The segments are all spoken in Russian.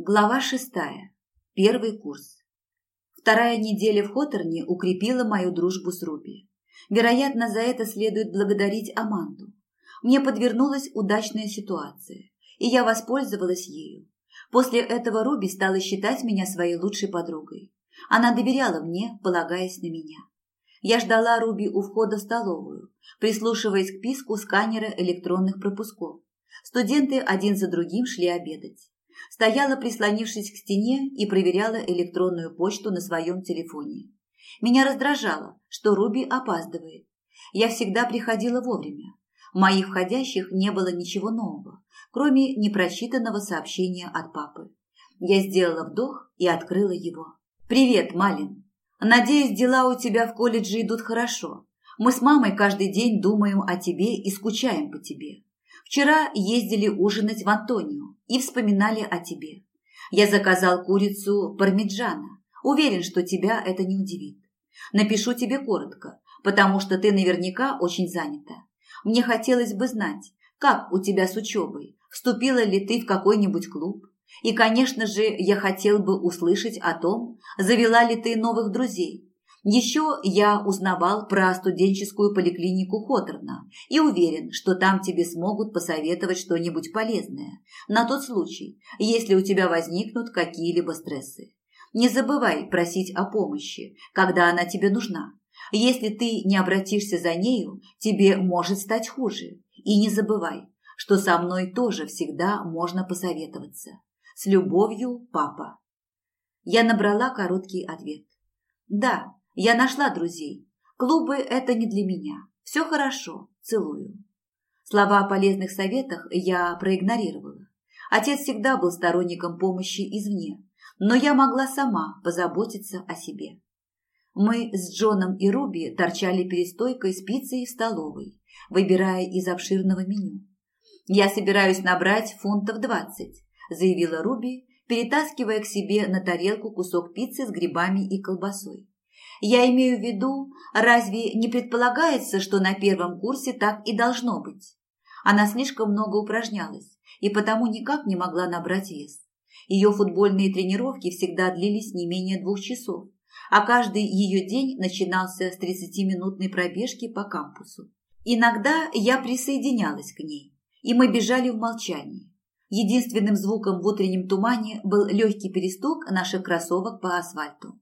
Глава шестая. Первый курс. Вторая неделя в Хоторне укрепила мою дружбу с Руби. Вероятно, за это следует благодарить Аманду. Мне подвернулась удачная ситуация, и я воспользовалась ею. После этого Руби стала считать меня своей лучшей подругой. Она доверяла мне, полагаясь на меня. Я ждала Руби у входа в столовую, прислушиваясь к писку сканера электронных пропусков. Студенты один за другим шли обедать стояла, прислонившись к стене, и проверяла электронную почту на своем телефоне. Меня раздражало, что Руби опаздывает. Я всегда приходила вовремя. В моих входящих не было ничего нового, кроме непрочитанного сообщения от папы. Я сделала вдох и открыла его. «Привет, Малин. Надеюсь, дела у тебя в колледже идут хорошо. Мы с мамой каждый день думаем о тебе и скучаем по тебе. Вчера ездили ужинать в Антонио и вспоминали о тебе. Я заказал курицу пармиджана. Уверен, что тебя это не удивит. Напишу тебе коротко, потому что ты наверняка очень занята. Мне хотелось бы знать, как у тебя с учебой, вступила ли ты в какой-нибудь клуб. И, конечно же, я хотел бы услышать о том, завела ли ты новых друзей еще я узнавал про студенческую поликлинику Хоторна и уверен, что там тебе смогут посоветовать что-нибудь полезное на тот случай, если у тебя возникнут какие-либо стрессы. Не забывай просить о помощи, когда она тебе нужна. Если ты не обратишься за нею, тебе может стать хуже. И не забывай, что со мной тоже всегда можно посоветоваться. С любовью, папа. Я набрала короткий ответ. Да, я нашла друзей. Клубы – это не для меня. Все хорошо. Целую. Слова о полезных советах я проигнорировала. Отец всегда был сторонником помощи извне, но я могла сама позаботиться о себе. Мы с Джоном и Руби торчали перед стойкой с пиццей в столовой, выбирая из обширного меню. «Я собираюсь набрать фунтов двадцать», – заявила Руби, перетаскивая к себе на тарелку кусок пиццы с грибами и колбасой. Я имею в виду, разве не предполагается, что на первом курсе так и должно быть? Она слишком много упражнялась и потому никак не могла набрать вес. Ее футбольные тренировки всегда длились не менее двух часов, а каждый ее день начинался с 30-минутной пробежки по кампусу. Иногда я присоединялась к ней, и мы бежали в молчании. Единственным звуком в утреннем тумане был легкий перестук наших кроссовок по асфальту.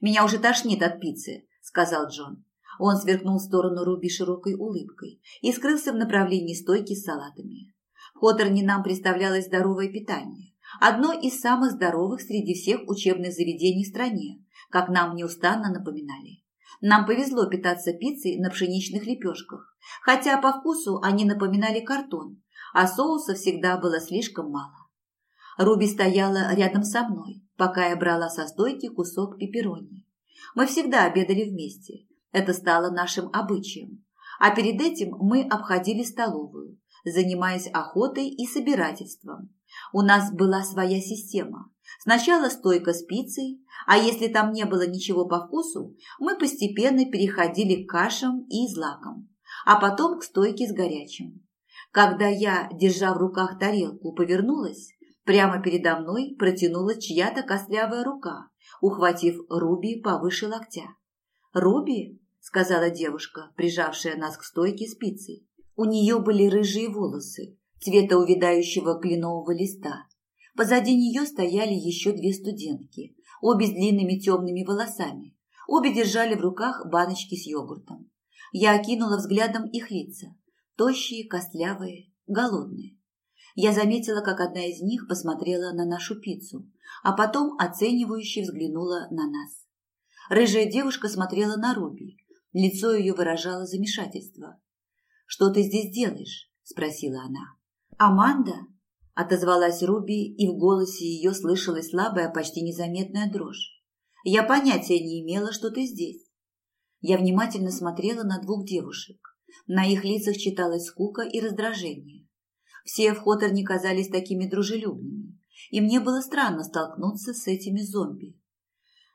«Меня уже тошнит от пиццы», – сказал Джон. Он сверкнул в сторону Руби широкой улыбкой и скрылся в направлении стойки с салатами. В нам представлялось здоровое питание. Одно из самых здоровых среди всех учебных заведений в стране, как нам неустанно напоминали. Нам повезло питаться пиццей на пшеничных лепешках, хотя по вкусу они напоминали картон, а соуса всегда было слишком мало. Руби стояла рядом со мной, пока я брала со стойки кусок пепперони. Мы всегда обедали вместе. Это стало нашим обычаем. А перед этим мы обходили столовую, занимаясь охотой и собирательством. У нас была своя система. Сначала стойка с пиццей, а если там не было ничего по вкусу, мы постепенно переходили к кашам и злакам, а потом к стойке с горячим. Когда я, держа в руках тарелку, повернулась, Прямо передо мной протянула чья-то костлявая рука, ухватив Руби повыше локтя. «Руби?» – сказала девушка, прижавшая нас к стойке спицей. У нее были рыжие волосы, цвета увядающего кленового листа. Позади нее стояли еще две студентки, обе с длинными темными волосами. Обе держали в руках баночки с йогуртом. Я окинула взглядом их лица. Тощие, костлявые, голодные. Я заметила, как одна из них посмотрела на нашу пиццу, а потом оценивающе взглянула на нас. Рыжая девушка смотрела на Руби. Лицо ее выражало замешательство. «Что ты здесь делаешь?» – спросила она. «Аманда?» – отозвалась Руби, и в голосе ее слышалась слабая, почти незаметная дрожь. «Я понятия не имела, что ты здесь». Я внимательно смотрела на двух девушек. На их лицах читалась скука и раздражение. Все в Хоторне казались такими дружелюбными, и мне было странно столкнуться с этими зомби.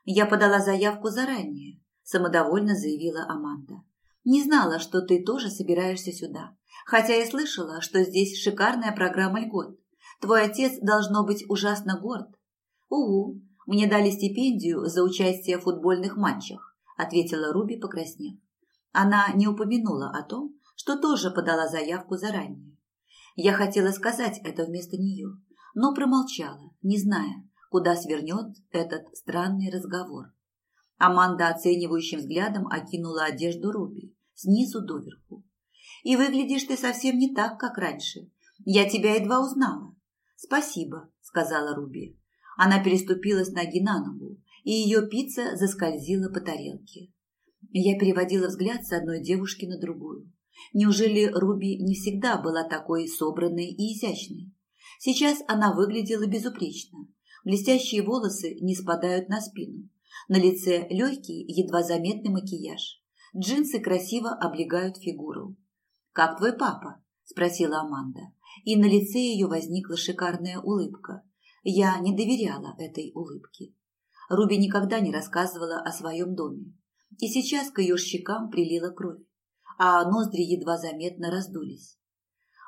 «Я подала заявку заранее», – самодовольно заявила Аманда. «Не знала, что ты тоже собираешься сюда, хотя и слышала, что здесь шикарная программа льгот. Твой отец должно быть ужасно горд. Угу, мне дали стипендию за участие в футбольных матчах, ответила Руби, покраснев. Она не упомянула о том, что тоже подала заявку заранее. Я хотела сказать это вместо нее, но промолчала, не зная, куда свернет этот странный разговор. Аманда оценивающим взглядом окинула одежду Руби снизу доверху. «И выглядишь ты совсем не так, как раньше. Я тебя едва узнала». «Спасибо», — сказала Руби. Она переступила с ноги на ногу, и ее пицца заскользила по тарелке. Я переводила взгляд с одной девушки на другую. Неужели Руби не всегда была такой собранной и изящной? Сейчас она выглядела безупречно. Блестящие волосы не спадают на спину. На лице легкий, едва заметный макияж. Джинсы красиво облегают фигуру. «Как твой папа?» – спросила Аманда. И на лице ее возникла шикарная улыбка. Я не доверяла этой улыбке. Руби никогда не рассказывала о своем доме. И сейчас к ее щекам прилила кровь, а ноздри едва заметно раздулись.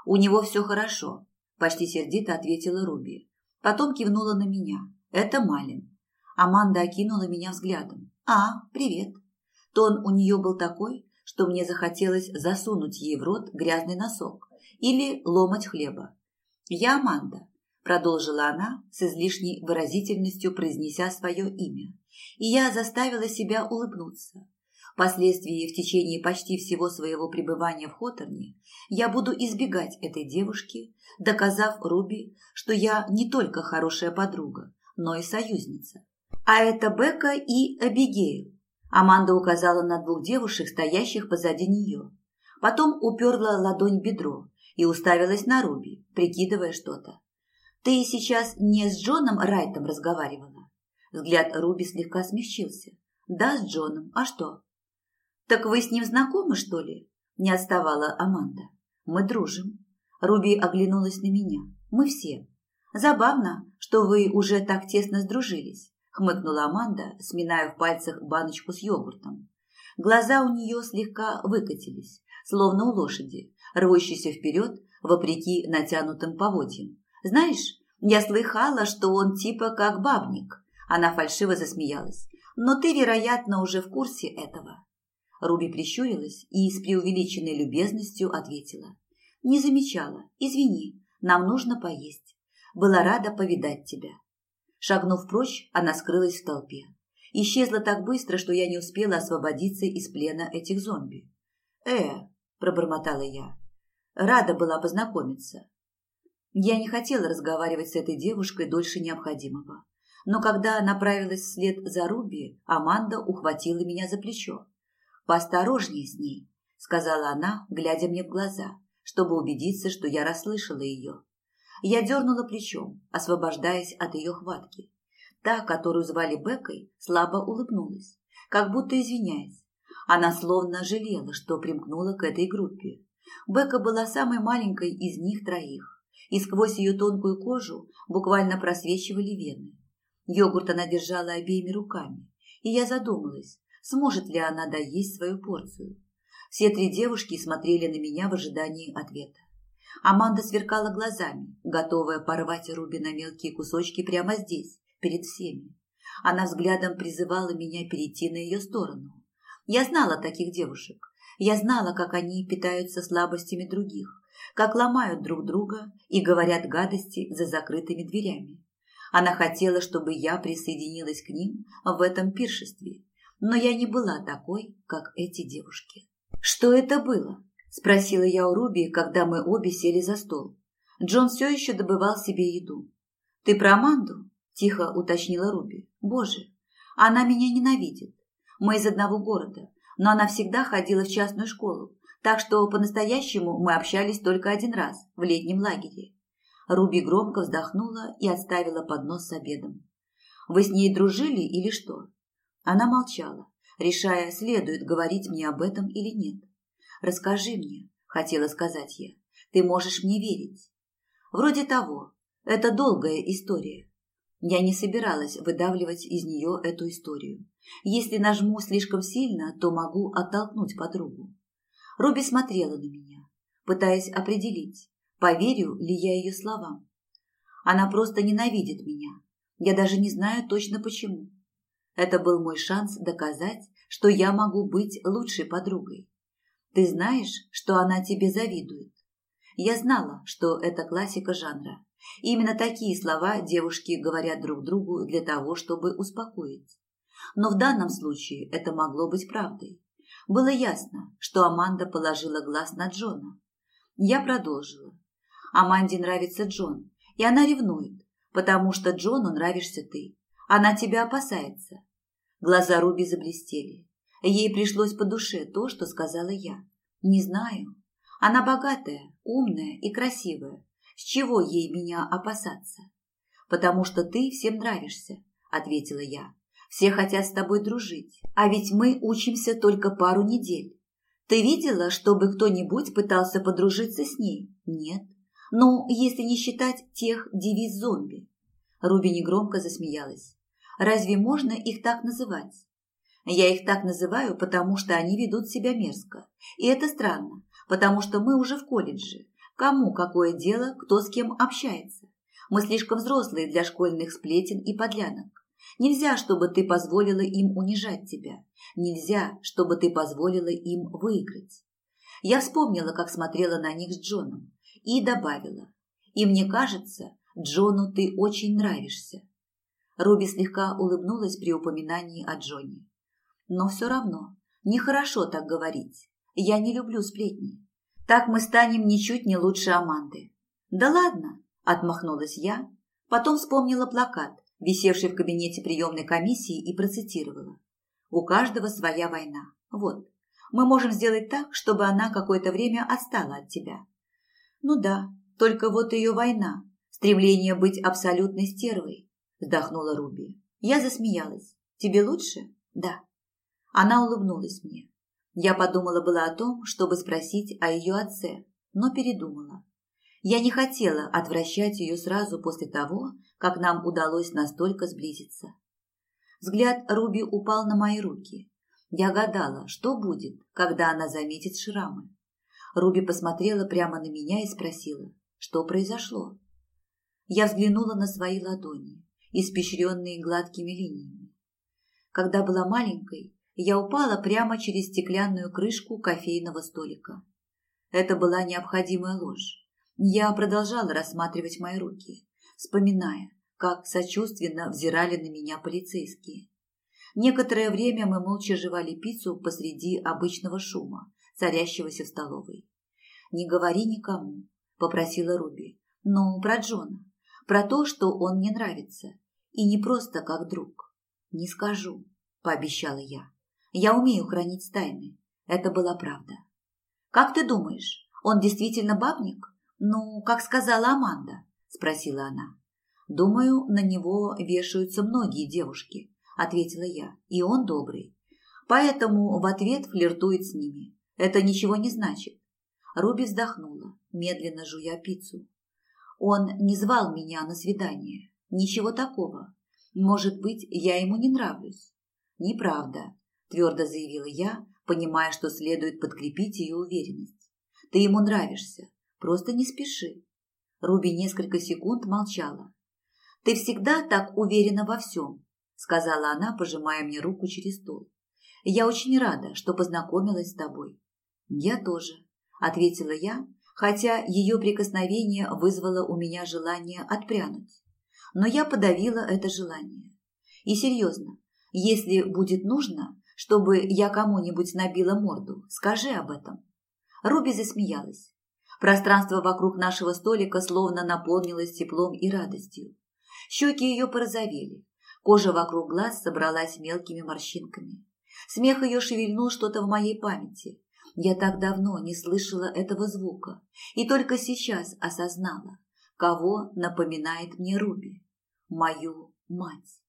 «У него все хорошо», – почти сердито ответила Руби. Потом кивнула на меня. «Это Малин». Аманда окинула меня взглядом. «А, привет». Тон у нее был такой, что мне захотелось засунуть ей в рот грязный носок или ломать хлеба. «Я Аманда», – продолжила она с излишней выразительностью, произнеся свое имя. И я заставила себя улыбнуться. Впоследствии, в течение почти всего своего пребывания в Хоторне, я буду избегать этой девушки, доказав Руби, что я не только хорошая подруга, но и союзница. А это Бека и Абигейл. Аманда указала на двух девушек, стоящих позади нее. Потом уперла ладонь в бедро и уставилась на Руби, прикидывая что-то. «Ты сейчас не с Джоном Райтом разговаривала?» Взгляд Руби слегка смягчился. «Да, с Джоном. А что?» «Так вы с ним знакомы, что ли?» Не отставала Аманда. «Мы дружим». Руби оглянулась на меня. «Мы все. Забавно, что вы уже так тесно сдружились хмыкнула Аманда, сминая в пальцах баночку с йогуртом. Глаза у нее слегка выкатились, словно у лошади, рвущейся вперед, вопреки натянутым поводьям. «Знаешь, я слыхала, что он типа как бабник». Она фальшиво засмеялась. «Но ты, вероятно, уже в курсе этого». Руби прищурилась и с преувеличенной любезностью ответила. «Не замечала. Извини, нам нужно поесть. Была рада повидать тебя. Шагнув прочь, она скрылась в толпе. Исчезла так быстро, что я не успела освободиться из плена этих зомби. «Э», – пробормотала я, – «рада была познакомиться». Я не хотела разговаривать с этой девушкой дольше необходимого. Но когда направилась вслед за Руби, Аманда ухватила меня за плечо. «Поосторожнее с ней», – сказала она, глядя мне в глаза, чтобы убедиться, что я расслышала ее. Я дернула плечом, освобождаясь от ее хватки. Та, которую звали Бекой, слабо улыбнулась, как будто извиняясь. Она словно жалела, что примкнула к этой группе. Бека была самой маленькой из них троих, и сквозь ее тонкую кожу буквально просвечивали вены. Йогурт она держала обеими руками, и я задумалась, сможет ли она доесть свою порцию. Все три девушки смотрели на меня в ожидании ответа. Аманда сверкала глазами, готовая порвать Руби на мелкие кусочки прямо здесь, перед всеми. Она взглядом призывала меня перейти на ее сторону. Я знала таких девушек. Я знала, как они питаются слабостями других, как ломают друг друга и говорят гадости за закрытыми дверями. Она хотела, чтобы я присоединилась к ним в этом пиршестве, но я не была такой, как эти девушки. Что это было? – спросила я у Руби, когда мы обе сели за стол. Джон все еще добывал себе еду. «Ты про Аманду?» – тихо уточнила Руби. «Боже, она меня ненавидит. Мы из одного города, но она всегда ходила в частную школу, так что по-настоящему мы общались только один раз, в летнем лагере». Руби громко вздохнула и отставила поднос с обедом. «Вы с ней дружили или что?» Она молчала, решая, следует говорить мне об этом или нет. «Расскажи мне», – хотела сказать я. «Ты можешь мне верить». «Вроде того. Это долгая история». Я не собиралась выдавливать из нее эту историю. Если нажму слишком сильно, то могу оттолкнуть подругу. Руби смотрела на меня, пытаясь определить, поверю ли я ее словам. Она просто ненавидит меня. Я даже не знаю точно почему. Это был мой шанс доказать, что я могу быть лучшей подругой. Ты знаешь, что она тебе завидует. Я знала, что это классика жанра. Именно такие слова девушки говорят друг другу для того, чтобы успокоить. Но в данном случае это могло быть правдой. Было ясно, что Аманда положила глаз на Джона. Я продолжила. Аманде нравится Джон, и она ревнует, потому что Джону нравишься ты. Она тебя опасается. Глаза Руби заблестели. Ей пришлось по душе то, что сказала я. Не знаю. Она богатая, умная и красивая. С чего ей меня опасаться? Потому что ты всем нравишься, ответила я. Все хотят с тобой дружить, а ведь мы учимся только пару недель. Ты видела, чтобы кто-нибудь пытался подружиться с ней? Нет. Ну, если не считать тех девиз зомби. Руби негромко засмеялась. Разве можно их так называть? Я их так называю, потому что они ведут себя мерзко. И это странно, потому что мы уже в колледже. Кому какое дело, кто с кем общается? Мы слишком взрослые для школьных сплетен и подлянок. Нельзя, чтобы ты позволила им унижать тебя. Нельзя, чтобы ты позволила им выиграть. Я вспомнила, как смотрела на них с Джоном, и добавила. И мне кажется, Джону ты очень нравишься. Руби слегка улыбнулась при упоминании о Джоне. Но все равно, нехорошо так говорить. Я не люблю сплетни. Так мы станем ничуть не лучше Аманды. Да ладно, отмахнулась я, потом вспомнила плакат, висевший в кабинете приемной комиссии, и процитировала. «У каждого своя война. Вот, мы можем сделать так, чтобы она какое-то время отстала от тебя». «Ну да, только вот ее война, стремление быть абсолютной стервой», вздохнула Руби. Я засмеялась. «Тебе лучше?» «Да». Она улыбнулась мне. Я подумала было о том, чтобы спросить о ее отце, но передумала. Я не хотела отвращать ее сразу после того, как нам удалось настолько сблизиться. Взгляд Руби упал на мои руки. Я гадала, что будет, когда она заметит шрамы. Руби посмотрела прямо на меня и спросила, что произошло. Я взглянула на свои ладони, испещренные гладкими линиями. Когда была маленькой, я упала прямо через стеклянную крышку кофейного столика. Это была необходимая ложь. Я продолжала рассматривать мои руки, вспоминая, как сочувственно взирали на меня полицейские. Некоторое время мы молча жевали пиццу посреди обычного шума, царящегося в столовой. «Не говори никому», – попросила Руби. «Ну, про Джона. Про то, что он мне нравится. И не просто как друг». «Не скажу», – пообещала я. «Я умею хранить тайны». Это была правда. «Как ты думаешь, он действительно бабник?» «Ну, как сказала Аманда?» – спросила она. «Думаю, на него вешаются многие девушки», – ответила я, – «и он добрый. Поэтому в ответ флиртует с ними. Это ничего не значит». Руби вздохнула, медленно жуя пиццу. «Он не звал меня на свидание. Ничего такого. Может быть, я ему не нравлюсь». «Неправда», – твердо заявила я, понимая, что следует подкрепить ее уверенность. «Ты ему нравишься. Просто не спеши». Руби несколько секунд молчала, «Ты всегда так уверена во всем», – сказала она, пожимая мне руку через стол. «Я очень рада, что познакомилась с тобой». «Я тоже», – ответила я, хотя ее прикосновение вызвало у меня желание отпрянуть. Но я подавила это желание. И серьезно, если будет нужно, чтобы я кому-нибудь набила морду, скажи об этом. Руби засмеялась. Пространство вокруг нашего столика словно наполнилось теплом и радостью. Щеки ее порозовели, кожа вокруг глаз собралась мелкими морщинками. Смех ее шевельнул что-то в моей памяти. Я так давно не слышала этого звука и только сейчас осознала, кого напоминает мне Руби. Мою мать.